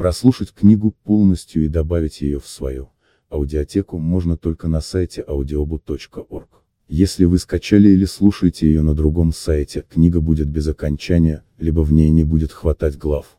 Прослушать книгу полностью и добавить ее в свою аудиотеку можно только на сайте audiobook.org. Если вы скачали или слушаете ее на другом сайте, книга будет без окончания, либо в ней не будет хватать глав.